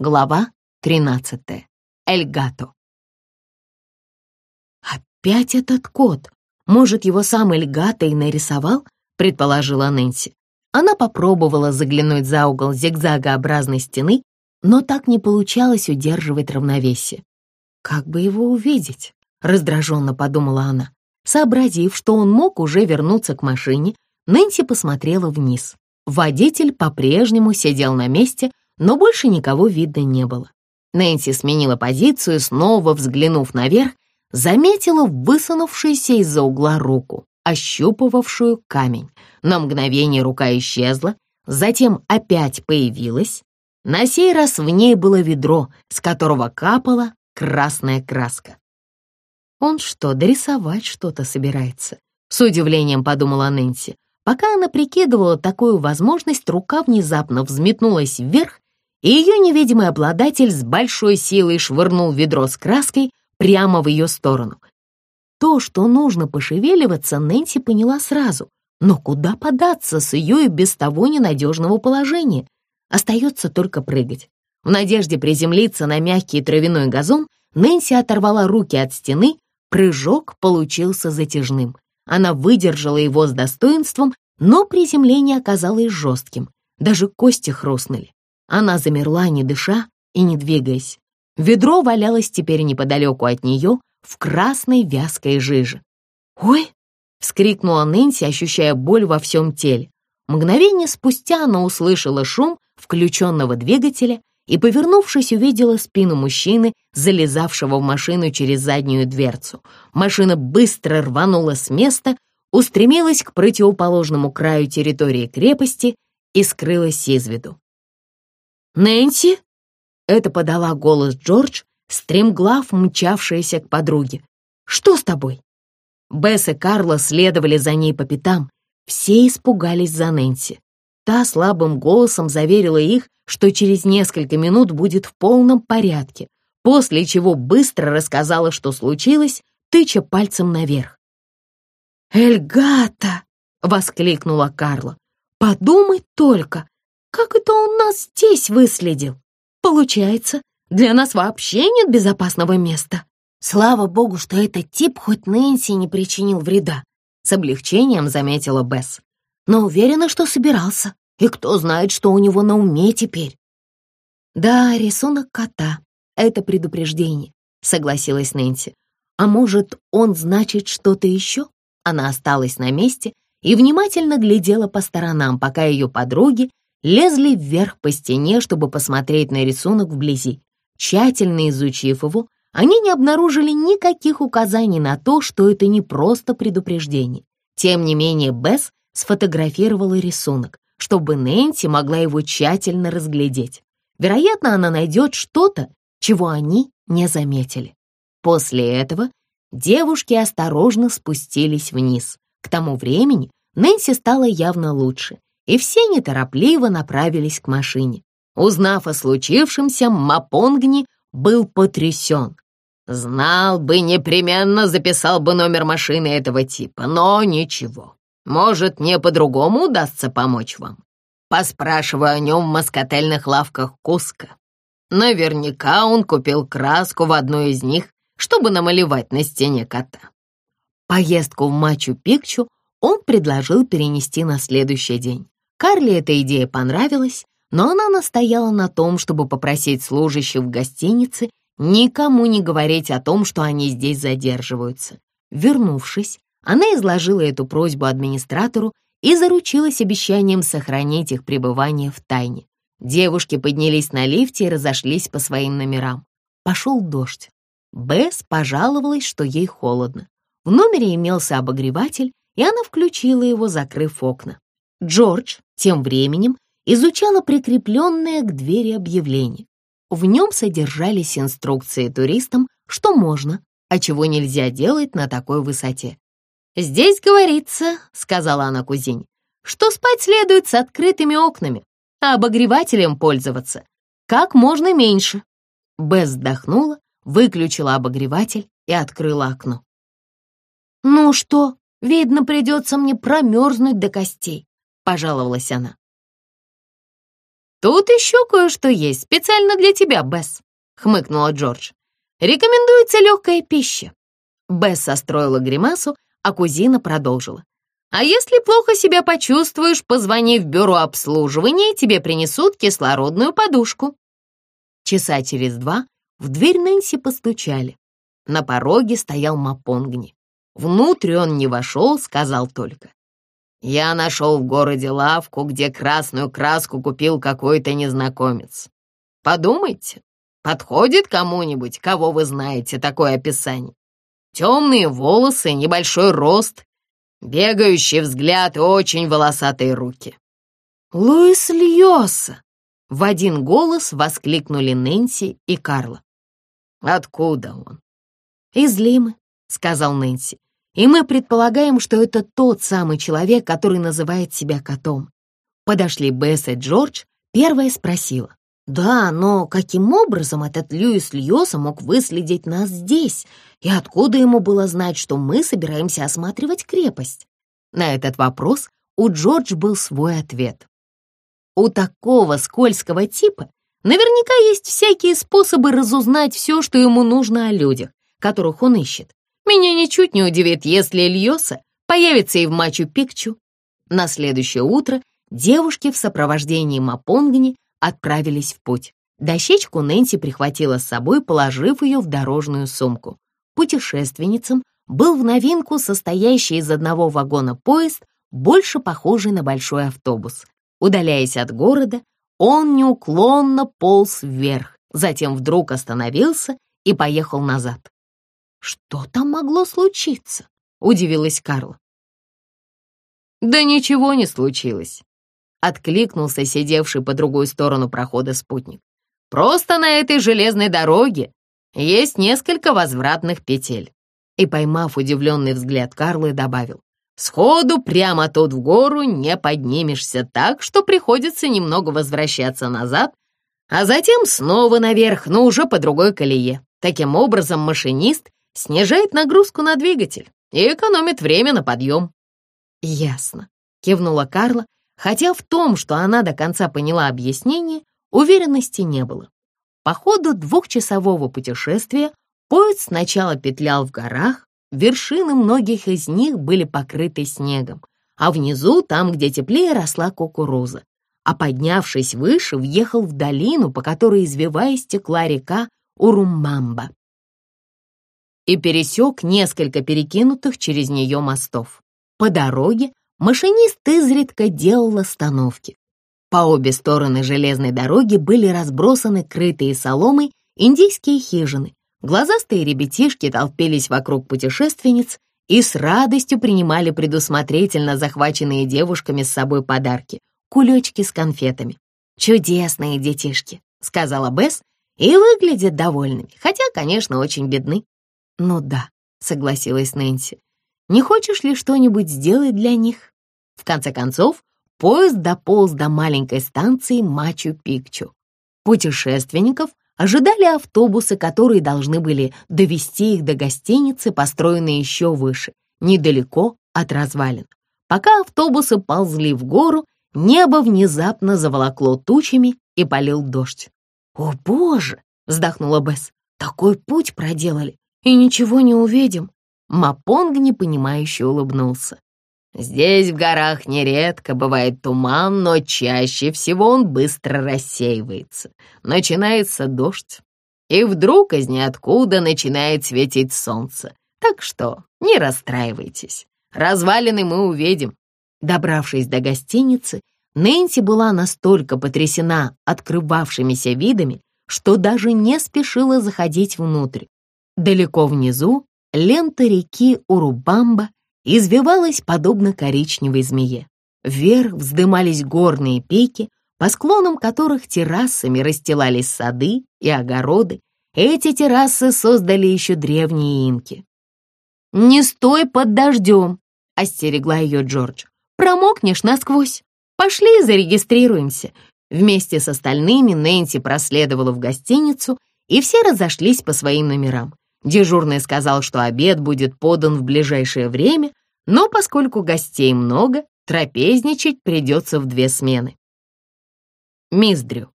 Глава 13. Эльгато. «Опять этот кот! Может, его сам Эльгато и нарисовал?» — предположила Нэнси. Она попробовала заглянуть за угол зигзагообразной стены, но так не получалось удерживать равновесие. «Как бы его увидеть?» — раздраженно подумала она. Сообразив, что он мог уже вернуться к машине, Нэнси посмотрела вниз. Водитель по-прежнему сидел на месте, но больше никого видно не было. Нэнси сменила позицию, снова взглянув наверх, заметила высунувшуюся из-за угла руку, ощупывавшую камень. На мгновение рука исчезла, затем опять появилась. На сей раз в ней было ведро, с которого капала красная краска. Он что, дорисовать что-то собирается? С удивлением подумала Нэнси. Пока она прикидывала такую возможность, рука внезапно взметнулась вверх, и ее невидимый обладатель с большой силой швырнул ведро с краской прямо в ее сторону. То, что нужно пошевеливаться, Нэнси поняла сразу. Но куда податься с ее и без того ненадежного положения? Остается только прыгать. В надежде приземлиться на мягкий травяной газон, Нэнси оторвала руки от стены, прыжок получился затяжным. Она выдержала его с достоинством, но приземление оказалось жестким. Даже кости хрустнули. Она замерла, не дыша и не двигаясь. Ведро валялось теперь неподалеку от нее в красной вязкой жиже. «Ой!» — вскрикнула Нэнси, ощущая боль во всем теле. Мгновение спустя она услышала шум включенного двигателя и, повернувшись, увидела спину мужчины, залезавшего в машину через заднюю дверцу. Машина быстро рванула с места, устремилась к противоположному краю территории крепости и скрылась из виду. «Нэнси?» — это подала голос Джордж, стремглав мчавшаяся к подруге. «Что с тобой?» Бесс и Карла следовали за ней по пятам. Все испугались за Нэнси. Та слабым голосом заверила их, что через несколько минут будет в полном порядке, после чего быстро рассказала, что случилось, тыча пальцем наверх. «Эльгата!» — воскликнула Карла. «Подумай только, как это он нас здесь выследил? Получается, для нас вообще нет безопасного места. Слава богу, что этот тип хоть Нэнси не причинил вреда», — с облегчением заметила Бесс но уверена, что собирался. И кто знает, что у него на уме теперь. Да, рисунок кота — это предупреждение, согласилась Нэнси. А может, он значит что-то еще? Она осталась на месте и внимательно глядела по сторонам, пока ее подруги лезли вверх по стене, чтобы посмотреть на рисунок вблизи. Тщательно изучив его, они не обнаружили никаких указаний на то, что это не просто предупреждение. Тем не менее, Бесс сфотографировала рисунок, чтобы Нэнси могла его тщательно разглядеть. Вероятно, она найдет что-то, чего они не заметили. После этого девушки осторожно спустились вниз. К тому времени Нэнси стало явно лучше, и все неторопливо направились к машине. Узнав о случившемся, Мапонгни был потрясен. Знал бы, непременно записал бы номер машины этого типа, но ничего. Может, мне по-другому удастся помочь вам? Поспрашиваю о нем в москотельных лавках Куска. Наверняка он купил краску в одной из них, чтобы намалевать на стене кота. Поездку в Мачу-Пикчу он предложил перенести на следующий день. Карли эта идея понравилась, но она настояла на том, чтобы попросить служащих в гостинице никому не говорить о том, что они здесь задерживаются. Вернувшись, она изложила эту просьбу администратору и заручилась обещанием сохранить их пребывание в тайне. Девушки поднялись на лифте и разошлись по своим номерам. Пошел дождь. Бесс пожаловалась, что ей холодно. В номере имелся обогреватель, и она включила его, закрыв окна. Джордж тем временем изучала прикрепленное к двери объявление. В нем содержались инструкции туристам, что можно, а чего нельзя делать на такой высоте. «Здесь говорится, — сказала она кузине, — что спать следует с открытыми окнами, а обогревателем пользоваться как можно меньше». Бесс вздохнула, выключила обогреватель и открыла окно. «Ну что, видно, придется мне промерзнуть до костей», — пожаловалась она. «Тут еще кое-что есть, специально для тебя, Бесс», — хмыкнула Джордж. «Рекомендуется легкая пища». Бесс состроила гримасу, а кузина продолжила. «А если плохо себя почувствуешь, позвони в бюро обслуживания, и тебе принесут кислородную подушку». Часа через два в дверь Нэнси постучали. На пороге стоял Мапонгни. Внутрь он не вошел, сказал только. «Я нашел в городе лавку, где красную краску купил какой-то незнакомец. Подумайте, подходит кому-нибудь, кого вы знаете, такое описание? Темные волосы, небольшой рост, бегающий взгляд и очень волосатые руки». «Луис Льоса!» — в один голос воскликнули Нэнси и Карла. «Откуда он?» «Из Лимы», — сказал Нэнси. «И мы предполагаем, что это тот самый человек, который называет себя котом». Подошли Бесс и Джордж. Первая спросила. «Да, но каким образом этот Льюис Льоса мог выследить нас здесь? И откуда ему было знать, что мы собираемся осматривать крепость?» На этот вопрос у Джордж был свой ответ. У такого скользкого типа наверняка есть всякие способы разузнать все, что ему нужно о людях, которых он ищет. Меня ничуть не удивит, если Ильоса появится и в Мачу-Пикчу. На следующее утро девушки в сопровождении Мапонгни отправились в путь. Дощечку Нэнси прихватила с собой, положив ее в дорожную сумку. Путешественницам был в новинку состоящий из одного вагона поезд, больше похожий на большой автобус. Удаляясь от города, он неуклонно полз вверх, затем вдруг остановился и поехал назад. «Что там могло случиться?» — удивилась Карла. «Да ничего не случилось», — откликнулся сидевший по другую сторону прохода спутник. «Просто на этой железной дороге есть несколько возвратных петель». И, поймав удивленный взгляд Карлы, добавил. «Сходу прямо тут в гору не поднимешься так, что приходится немного возвращаться назад, а затем снова наверх, но уже по другой колее. Таким образом, машинист снижает нагрузку на двигатель и экономит время на подъем». «Ясно», — кивнула Карла, хотя в том, что она до конца поняла объяснение, уверенности не было. По ходу двухчасового путешествия поезд сначала петлял в горах, вершины многих из них были покрыты снегом, а внизу, там, где теплее, росла кукуруза. А поднявшись выше, въехал в долину, по которой, извиваясь, текла река Урумамба и пересек несколько перекинутых через нее мостов. По дороге машинист изредка делал остановки. По обе стороны железной дороги были разбросаны крытые соломой индийские хижины. Глазастые ребятишки толпились вокруг путешественниц и с радостью принимали предусмотрительно захваченные девушками с собой подарки — кулечки с конфетами. «Чудесные детишки», — сказала Бесс, и выглядят довольными, хотя, конечно, очень бедны. «Ну да», — согласилась Нэнси. «Не хочешь ли что-нибудь сделать для них?» В конце концов, поезд дополз до маленькой станции Мачу-Пикчу. Путешественников ожидали автобусы, которые должны были довести их до гостиницы, построенной еще выше, недалеко от развалин. Пока автобусы ползли в гору, небо внезапно заволокло тучами и полил дождь. «О, боже!» — вздохнула Бесс. «Такой путь проделали и ничего не увидим». Мапонг непонимающе улыбнулся. «Здесь в горах нередко бывает туман, но чаще всего он быстро рассеивается. Начинается дождь, и вдруг из ниоткуда начинает светить солнце. Так что не расстраивайтесь, развалины мы увидим». Добравшись до гостиницы, Нэнси была настолько потрясена открывавшимися видами, что даже не спешила заходить внутрь. Далеко внизу лента реки Урубамба извивалась подобно коричневой змее. Вверх вздымались горные пики, по склонам которых террасами расстилались сады и огороды. Эти террасы создали еще древние инки. «Не стой под дождем!» — остерегла ее Джордж. «Промокнешь насквозь. Пошли зарегистрируемся». Вместе с остальными Нэнси проследовала в гостиницу, и все разошлись по своим номерам. Дежурный сказал, что обед будет подан в ближайшее время, но поскольку гостей много, трапезничать придется в две смены. мисс Дрю.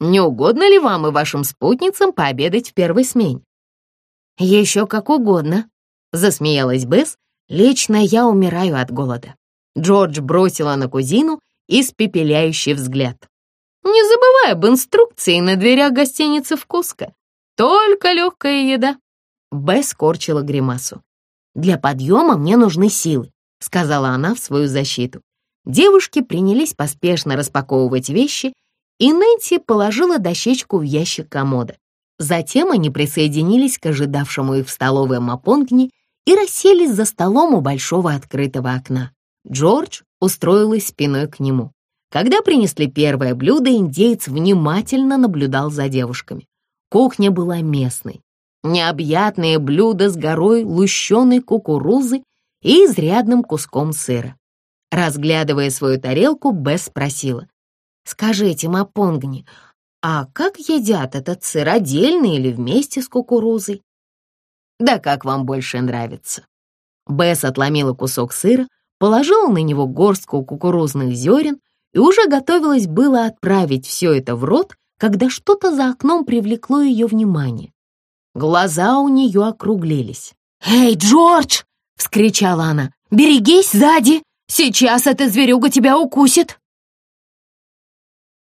Не угодно ли вам и вашим спутницам пообедать в первой смене?» «Еще как угодно», — засмеялась Бесс. «Лично я умираю от голода». Джордж бросила на кузину испепеляющий взгляд. «Не забывай об инструкции на дверях гостиницы в Куско. Только легкая еда». Бесс корчила гримасу. «Для подъема мне нужны силы», — сказала она в свою защиту. Девушки принялись поспешно распаковывать вещи, и Нэнси положила дощечку в ящик комода. Затем они присоединились к ожидавшему их в столовой Мапонгни и расселись за столом у большого открытого окна. Джордж устроилась спиной к нему. Когда принесли первое блюдо, индейец внимательно наблюдал за девушками. Кухня была местной. Необъятное блюдо с горой лущеной кукурузы и изрядным куском сыра. Разглядывая свою тарелку, Бесс спросила. «Скажите, Мапонгни, а как едят этот сыр, отдельно или вместе с кукурузой?» «Да как вам больше нравится?» Бесс отломила кусок сыра, положила на него горстку кукурузных зерен и уже готовилась было отправить все это в рот, когда что-то за окном привлекло ее внимание. Глаза у нее округлились. «Эй, Джордж!» — вскричала она. «Берегись сзади! Сейчас эта зверюга тебя укусит!»